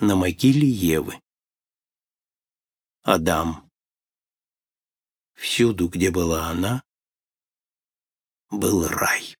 на могиле Евы. Адам. Всюду, где была она, был рай.